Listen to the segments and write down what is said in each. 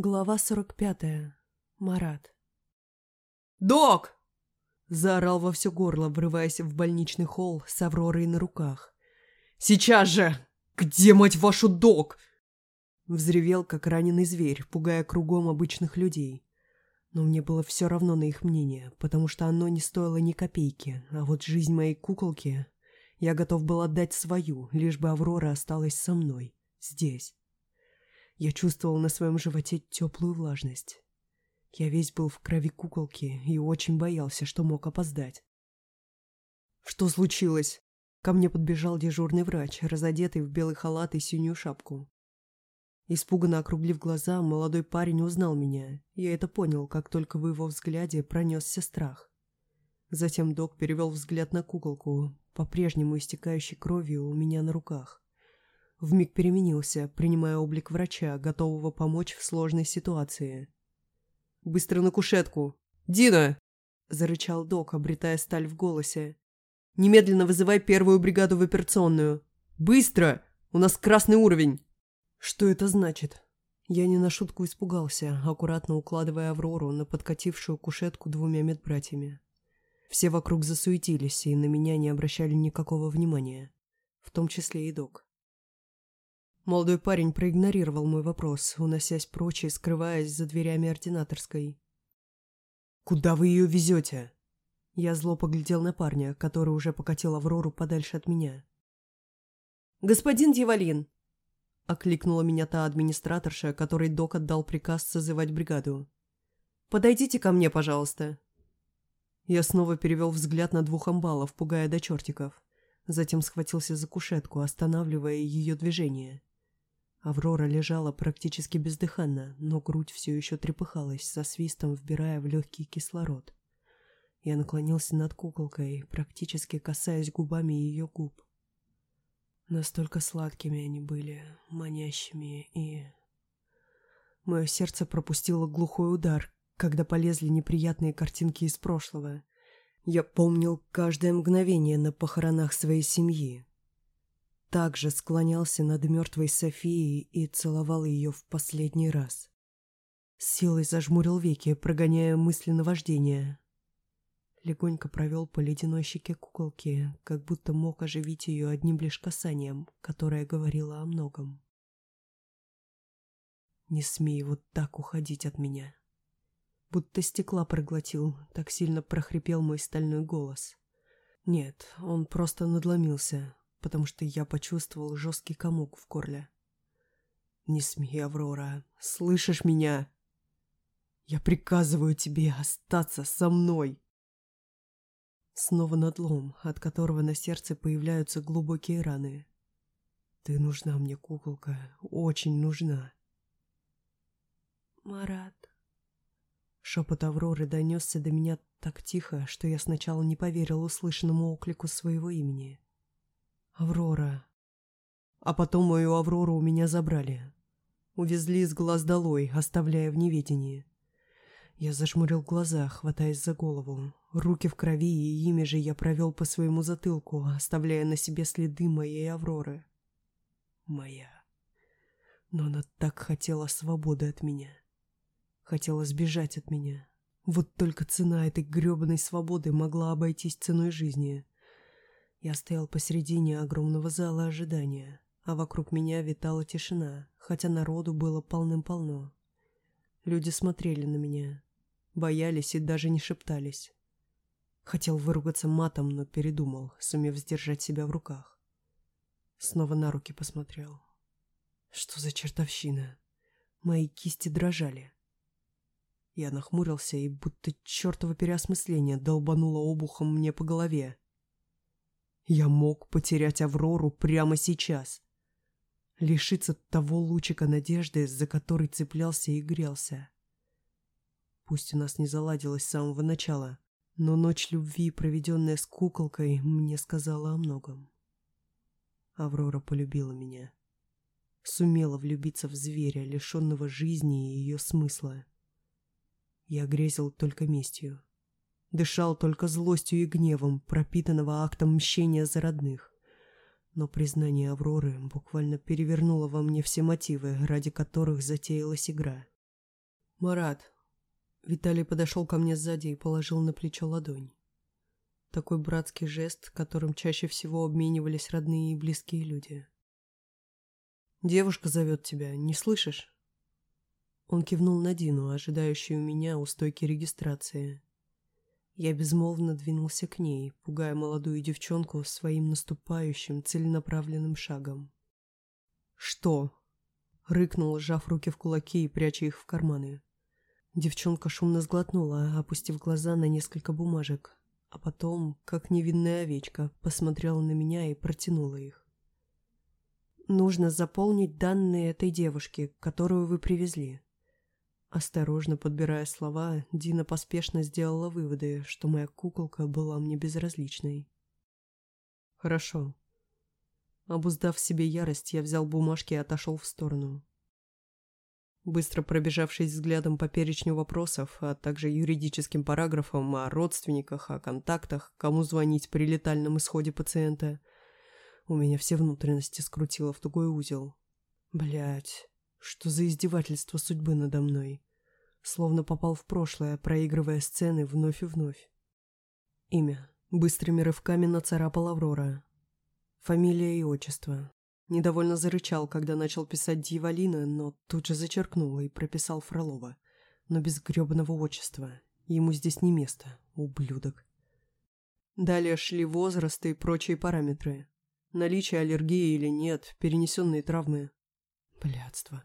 Глава 45. Марат. «Док!» — заорал во все горло, врываясь в больничный холл с Авророй на руках. «Сейчас же! Где, мать вашу, док?» Взревел, как раненый зверь, пугая кругом обычных людей. Но мне было все равно на их мнение, потому что оно не стоило ни копейки, а вот жизнь моей куколки я готов был отдать свою, лишь бы Аврора осталась со мной, здесь. Я чувствовал на своем животе теплую влажность. Я весь был в крови куколки и очень боялся, что мог опоздать. «Что случилось?» Ко мне подбежал дежурный врач, разодетый в белый халат и синюю шапку. Испуганно округлив глаза, молодой парень узнал меня. Я это понял, как только в его взгляде пронесся страх. Затем док перевел взгляд на куколку, по-прежнему истекающей кровью у меня на руках. Вмиг переменился, принимая облик врача, готового помочь в сложной ситуации. «Быстро на кушетку! Дина!» – зарычал док, обретая сталь в голосе. «Немедленно вызывай первую бригаду в операционную! Быстро! У нас красный уровень!» «Что это значит?» Я не на шутку испугался, аккуратно укладывая Аврору на подкатившую кушетку двумя медбратьями. Все вокруг засуетились и на меня не обращали никакого внимания, в том числе и док. Молодой парень проигнорировал мой вопрос, уносясь прочь и скрываясь за дверями ординаторской. «Куда вы ее везете?» Я зло поглядел на парня, который уже покатил Аврору подальше от меня. «Господин Дьяволин!» — окликнула меня та администраторша, которой док отдал приказ созывать бригаду. «Подойдите ко мне, пожалуйста». Я снова перевел взгляд на двух амбалов, пугая до чертиков. Затем схватился за кушетку, останавливая ее движение. Аврора лежала практически бездыханно, но грудь все еще трепыхалась, со свистом вбирая в легкий кислород. Я наклонился над куколкой, практически касаясь губами ее губ. Настолько сладкими они были, манящими и... Мое сердце пропустило глухой удар, когда полезли неприятные картинки из прошлого. Я помнил каждое мгновение на похоронах своей семьи, также склонялся над мертвой Софией и целовал ее в последний раз. С силой зажмурил веки, прогоняя мысли наваждения. Легонько провел по ледяной щеке куколки, как будто мог оживить ее одним лишь касанием, которое говорило о многом. «Не смей вот так уходить от меня!» Будто стекла проглотил, так сильно прохрипел мой стальной голос. Нет, он просто надломился, потому что я почувствовал жесткий комок в горле. «Не смей, Аврора, слышишь меня? Я приказываю тебе остаться со мной!» Снова надлом, от которого на сердце появляются глубокие раны. «Ты нужна мне, куколка, очень нужна!» «Марат...» Шепот Авроры донесся до меня так тихо, что я сначала не поверил услышанному оклику своего имени. Аврора. А потом мою Аврору у меня забрали. Увезли с глаз долой, оставляя в неведении. Я зажмурил глаза, хватаясь за голову. Руки в крови, и ими же я провел по своему затылку, оставляя на себе следы моей Авроры. Моя. Но она так хотела свободы от меня. Хотела сбежать от меня. Вот только цена этой гребаной свободы могла обойтись ценой жизни. Я стоял посередине огромного зала ожидания, а вокруг меня витала тишина, хотя народу было полным-полно. Люди смотрели на меня, боялись и даже не шептались. Хотел выругаться матом, но передумал, сумев сдержать себя в руках. Снова на руки посмотрел. Что за чертовщина? Мои кисти дрожали. Я нахмурился и будто чертово переосмысление долбануло обухом мне по голове. Я мог потерять Аврору прямо сейчас. Лишиться того лучика надежды, за который цеплялся и грелся. Пусть у нас не заладилось с самого начала, но ночь любви, проведенная с куколкой, мне сказала о многом. Аврора полюбила меня. Сумела влюбиться в зверя, лишенного жизни и ее смысла. Я грезил только местью. Дышал только злостью и гневом, пропитанного актом мщения за родных. Но признание Авроры буквально перевернуло во мне все мотивы, ради которых затеялась игра. «Марат». Виталий подошел ко мне сзади и положил на плечо ладонь. Такой братский жест, которым чаще всего обменивались родные и близкие люди. «Девушка зовет тебя, не слышишь?» Он кивнул на Дину, ожидающую меня у стойки регистрации. Я безмолвно двинулся к ней, пугая молодую девчонку своим наступающим целенаправленным шагом. «Что?» — рыкнул, сжав руки в кулаки и пряча их в карманы. Девчонка шумно сглотнула, опустив глаза на несколько бумажек, а потом, как невинная овечка, посмотрела на меня и протянула их. «Нужно заполнить данные этой девушки, которую вы привезли», Осторожно подбирая слова, Дина поспешно сделала выводы, что моя куколка была мне безразличной. «Хорошо». Обуздав себе ярость, я взял бумажки и отошел в сторону. Быстро пробежавшись взглядом по перечню вопросов, а также юридическим параграфам о родственниках, о контактах, кому звонить при летальном исходе пациента, у меня все внутренности скрутило в тугой узел. Блять, что за издевательство судьбы надо мной? Словно попал в прошлое, проигрывая сцены вновь и вновь. Имя. Быстрыми рывками нацарапал Аврора. Фамилия и отчество. Недовольно зарычал, когда начал писать Дьяволина, но тут же зачеркнул и прописал Фролова. Но без гребаного отчества. Ему здесь не место, ублюдок. Далее шли возрасты и прочие параметры. Наличие аллергии или нет, перенесенные травмы. Блядство.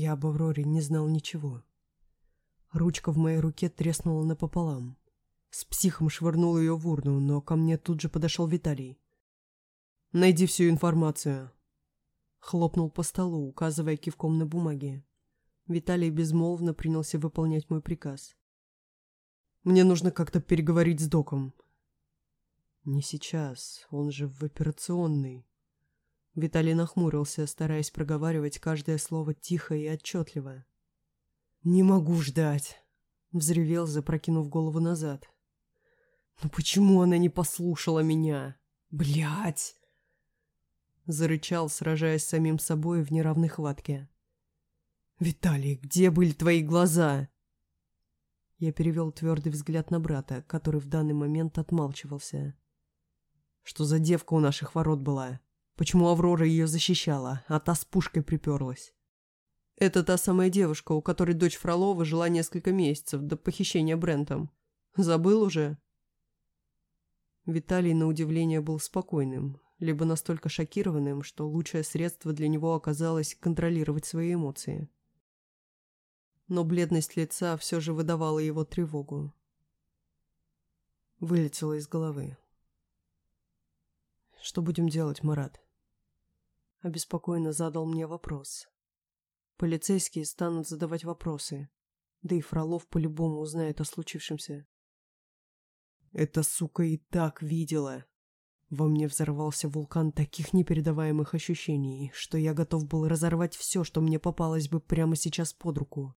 Я об Авроре не знал ничего. Ручка в моей руке треснула напополам. С психом швырнул ее в урну, но ко мне тут же подошел Виталий. «Найди всю информацию». Хлопнул по столу, указывая кивком на бумаги. Виталий безмолвно принялся выполнять мой приказ. «Мне нужно как-то переговорить с доком». «Не сейчас, он же в операционной». Виталий нахмурился, стараясь проговаривать каждое слово тихо и отчетливо. «Не могу ждать», — взревел, запрокинув голову назад. «Ну почему она не послушала меня? Блядь!» Зарычал, сражаясь с самим собой в неравной хватке. «Виталий, где были твои глаза?» Я перевел твердый взгляд на брата, который в данный момент отмалчивался. «Что за девка у наших ворот была?» Почему Аврора ее защищала, а та с пушкой приперлась? Это та самая девушка, у которой дочь Фролова жила несколько месяцев до похищения Брентом. Забыл уже? Виталий, на удивление, был спокойным, либо настолько шокированным, что лучшее средство для него оказалось контролировать свои эмоции. Но бледность лица все же выдавала его тревогу. Вылетела из головы. «Что будем делать, Марат?» Обеспокоенно задал мне вопрос. Полицейские станут задавать вопросы, да и Фролов по-любому узнает о случившемся. Эта сука и так видела. Во мне взорвался вулкан таких непередаваемых ощущений, что я готов был разорвать все, что мне попалось бы прямо сейчас под руку.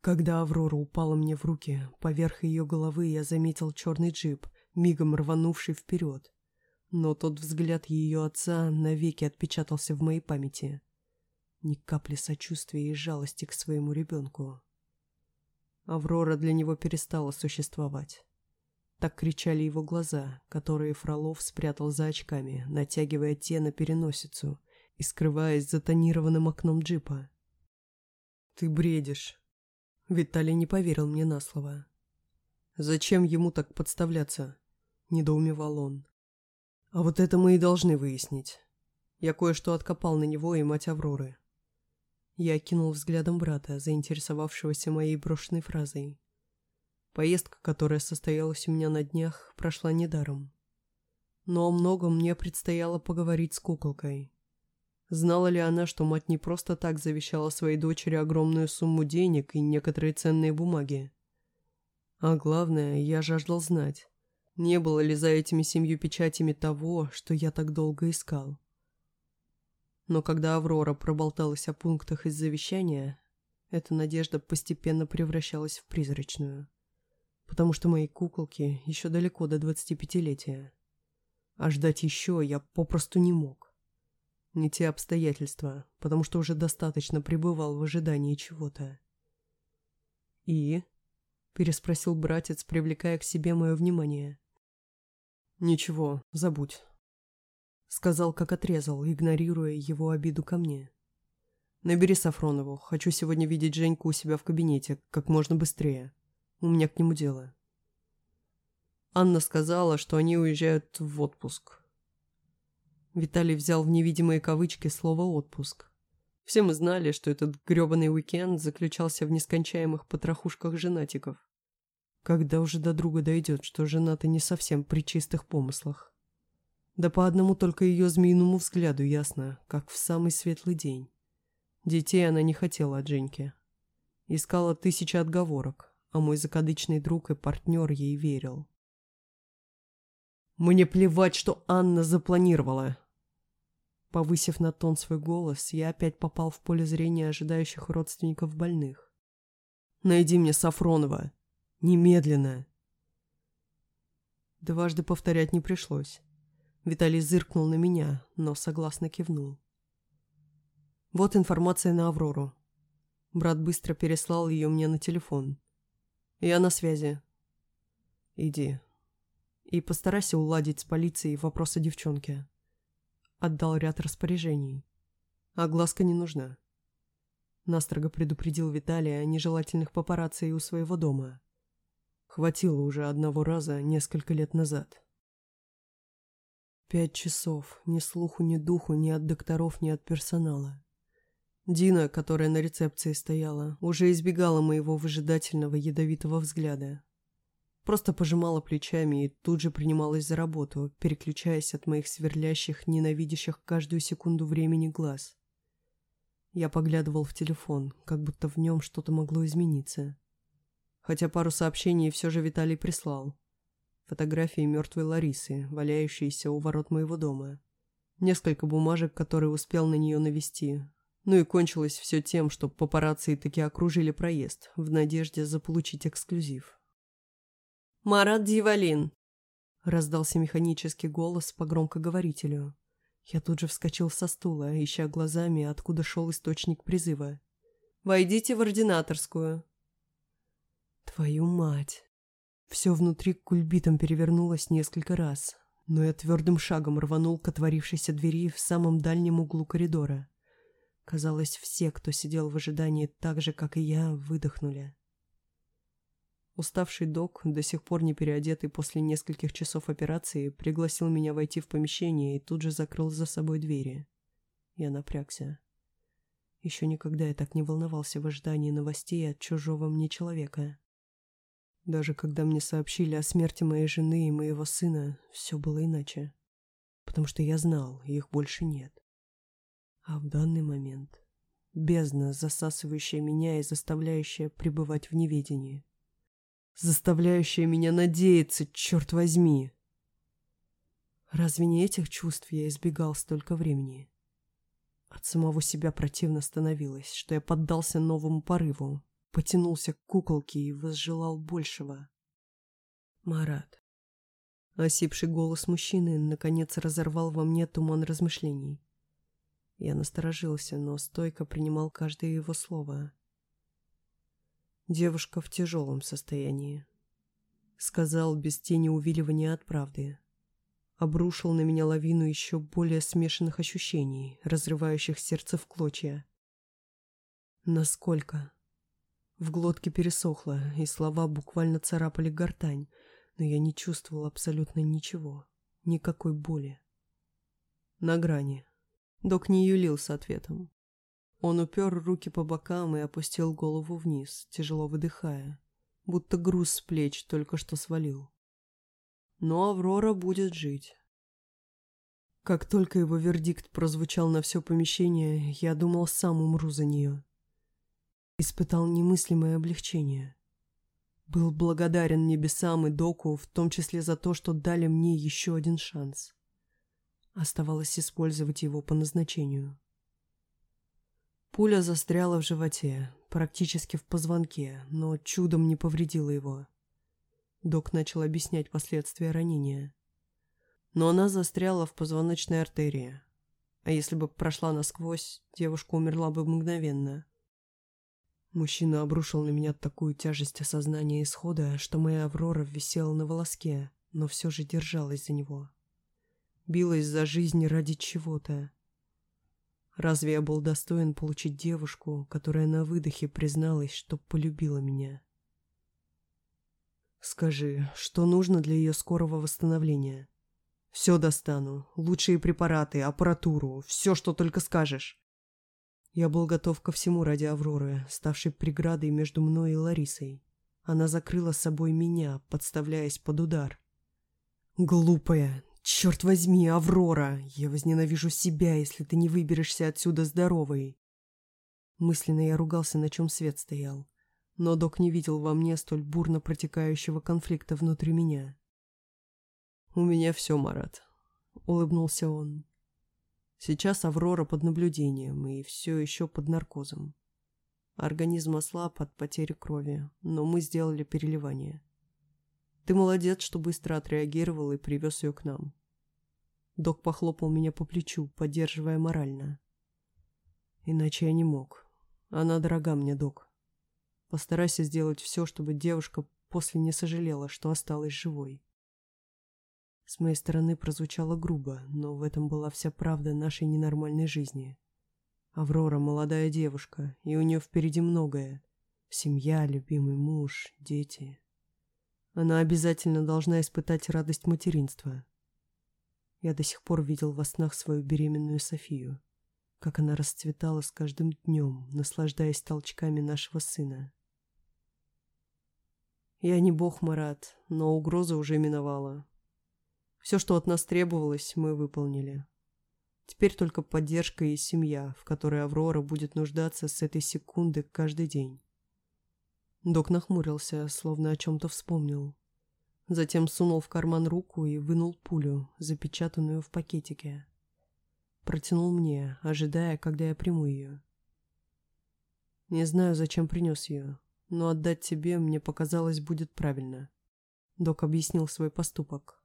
Когда Аврора упала мне в руки, поверх ее головы я заметил черный джип, мигом рванувший вперед но тот взгляд ее отца навеки отпечатался в моей памяти. Ни капли сочувствия и жалости к своему ребенку. Аврора для него перестала существовать. Так кричали его глаза, которые Фролов спрятал за очками, натягивая те на переносицу и скрываясь за тонированным окном джипа. «Ты бредишь!» Виталий не поверил мне на слово. «Зачем ему так подставляться?» – недоумевал он. А вот это мы и должны выяснить. Я кое-что откопал на него и мать Авроры. Я кинул взглядом брата, заинтересовавшегося моей брошенной фразой. Поездка, которая состоялась у меня на днях, прошла недаром. Но о многом мне предстояло поговорить с куколкой. Знала ли она, что мать не просто так завещала своей дочери огромную сумму денег и некоторые ценные бумаги? А главное, я жаждал знать, не было ли за этими семью печатями того, что я так долго искал? Но когда Аврора проболталась о пунктах из завещания, эта надежда постепенно превращалась в призрачную. Потому что моей куколке еще далеко до двадцатипятилетия. А ждать еще я попросту не мог. Не те обстоятельства, потому что уже достаточно пребывал в ожидании чего-то. «И?» — переспросил братец, привлекая к себе мое внимание. «Ничего, забудь», — сказал, как отрезал, игнорируя его обиду ко мне. «Набери Сафронову. Хочу сегодня видеть Женьку у себя в кабинете, как можно быстрее. У меня к нему дело». Анна сказала, что они уезжают в отпуск. Виталий взял в невидимые кавычки слово «отпуск». Все мы знали, что этот грёбаный уикенд заключался в нескончаемых потрохушках женатиков. Когда уже до друга дойдет, что жена-то не совсем при чистых помыслах. Да по одному только ее змеиному взгляду ясно, как в самый светлый день. Детей она не хотела от Женьки. Искала тысячи отговорок, а мой закадычный друг и партнер ей верил. Мне плевать, что Анна запланировала. Повысив на тон свой голос, я опять попал в поле зрения ожидающих родственников больных. «Найди мне Сафронова. Немедленно!» Дважды повторять не пришлось. Виталий зыркнул на меня, но согласно кивнул. Вот информация на Аврору. Брат быстро переслал ее мне на телефон. Я на связи. Иди, и постарайся уладить с полицией вопросы девчонки. Отдал ряд распоряжений. Огласка не нужна. Настрого предупредил Виталия о нежелательных папарацци у своего дома. Хватило уже одного раза несколько лет назад. Пять часов. Ни слуху, ни духу, ни от докторов, ни от персонала. Дина, которая на рецепции стояла, уже избегала моего выжидательного ядовитого взгляда, Просто пожимала плечами и тут же принималась за работу, переключаясь от моих сверлящих, ненавидящих каждую секунду времени глаз. Я поглядывал в телефон, как будто в нем что-то могло измениться. Хотя пару сообщений все же Виталий прислал. Фотографии мертвой Ларисы, валяющиеся у ворот моего дома. Несколько бумажек, которые успел на нее навести. Ну и кончилось все тем, что папарацци таки окружили проезд, в надежде заполучить эксклюзив. «Марат Дьяволин!» — раздался механический голос по громкоговорителю. Я тут же вскочил со стула, ища глазами, откуда шел источник призыва. «Войдите в ординаторскую». «Твою мать!» Все внутри кульбитом перевернулось несколько раз, но я твердым шагом рванул к отворившейся двери в самом дальнем углу коридора. Казалось, все, кто сидел в ожидании так же, как и я, выдохнули. Уставший док, до сих пор не переодетый после нескольких часов операции, пригласил меня войти в помещение и тут же закрыл за собой двери. Я напрягся. Еще никогда я так не волновался в ожидании новостей от чужого мне человека. Даже когда мне сообщили о смерти моей жены и моего сына, все было иначе. Потому что я знал, их больше нет. А в данный момент бездна, засасывающая меня и заставляющая пребывать в неведении заставляющая меня надеяться, черт возьми. Разве не этих чувств я избегал столько времени? От самого себя противно становилось, что я поддался новому порыву, потянулся к куколке и возжелал большего. Марат. Осипший голос мужчины наконец разорвал во мне туман размышлений. Я насторожился, но стойко принимал каждое его слово. Девушка в тяжелом состоянии. Сказал без тени увиливания от правды. Обрушил на меня лавину еще более смешанных ощущений, разрывающих сердце в клочья. Насколько? В глотке пересохло, и слова буквально царапали гортань, но я не чувствовал абсолютно ничего, никакой боли. На грани. Док не юлил с ответом. Он упер руки по бокам и опустил голову вниз, тяжело выдыхая, будто груз с плеч только что свалил. Но Аврора будет жить. Как только его вердикт прозвучал на все помещение, я думал, сам умру за нее. Испытал немыслимое облегчение. Был благодарен небесам и доку, в том числе за то, что дали мне еще один шанс. Оставалось использовать его по назначению. Пуля застряла в животе, практически в позвонке, но чудом не повредила его. Док начал объяснять последствия ранения. Но она застряла в позвоночной артерии. А если бы прошла насквозь, девушка умерла бы мгновенно. Мужчина обрушил на меня такую тяжесть осознания исхода, что моя Аврора висела на волоске, но все же держалась за него. Билась за жизнь ради чего-то. Разве я был достоин получить девушку, которая на выдохе призналась, что полюбила меня? Скажи, что нужно для ее скорого восстановления? Все достану. Лучшие препараты, аппаратуру, все, что только скажешь. Я был готов ко всему ради Авроры, ставшей преградой между мной и Ларисой. Она закрыла собой меня, подставляясь под удар. Глупая, черт возьми, Аврора, я возненавижу себя, если ты не выберешься отсюда здоровой. Мысленно я ругался, на чем свет стоял. Но док не видел во мне столь бурно протекающего конфликта внутри меня. «У меня все, Марат», — улыбнулся он. «Сейчас Аврора под наблюдением и все еще под наркозом. Организм ослаб от потери крови, но мы сделали переливание. Ты молодец, что быстро отреагировал и привез ее к нам». Док похлопал меня по плечу, поддерживая морально. «Иначе я не мог. Она дорога мне, док. Постарайся сделать все, чтобы девушка после не сожалела, что осталась живой». С моей стороны прозвучало грубо, но в этом была вся правда нашей ненормальной жизни. Аврора – молодая девушка, и у нее впереди многое. Семья, любимый муж, дети. Она обязательно должна испытать радость материнства. Я до сих пор видел во снах свою беременную Софию, как она расцветала с каждым днем, наслаждаясь толчками нашего сына. Я не бог, Марат, но угроза уже миновала. Все, что от нас требовалось, мы выполнили. Теперь только поддержка и семья, в которой Аврора будет нуждаться с этой секунды каждый день. Док нахмурился, словно о чем-то вспомнил. Затем сунул в карман руку и вынул пулю, запечатанную в пакетике. Протянул мне, ожидая, когда я приму ее. Не знаю, зачем принес ее, но отдать тебе, мне показалось, будет правильно. Док объяснил свой поступок.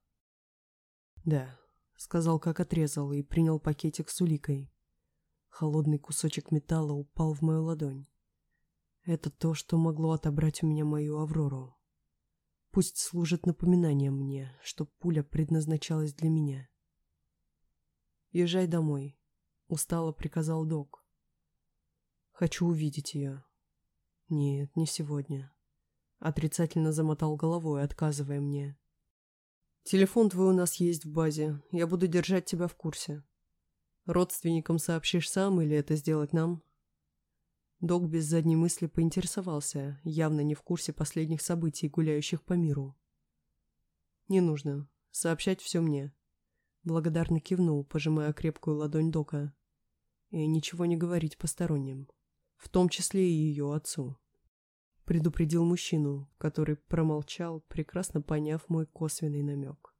«Да», — сказал, как отрезал, и принял пакетик с уликой. Холодный кусочек металла упал в мою ладонь. Это то, что могло отобрать у меня мою Аврору. Пусть служит напоминанием мне, что пуля предназначалась для меня. «Езжай домой», — устало приказал док. «Хочу увидеть ее». «Нет, не сегодня». Отрицательно замотал головой, отказывая мне. Телефон твой у нас есть в базе. Я буду держать тебя в курсе. Родственникам сообщишь сам или это сделать нам?» Док без задней мысли поинтересовался, явно не в курсе последних событий, гуляющих по миру. «Не нужно. Сообщать все мне». Благодарно кивнул, пожимая крепкую ладонь Дока. «И ничего не говорить посторонним. В том числе и ее отцу» предупредил мужчину, который промолчал, прекрасно поняв мой косвенный намек.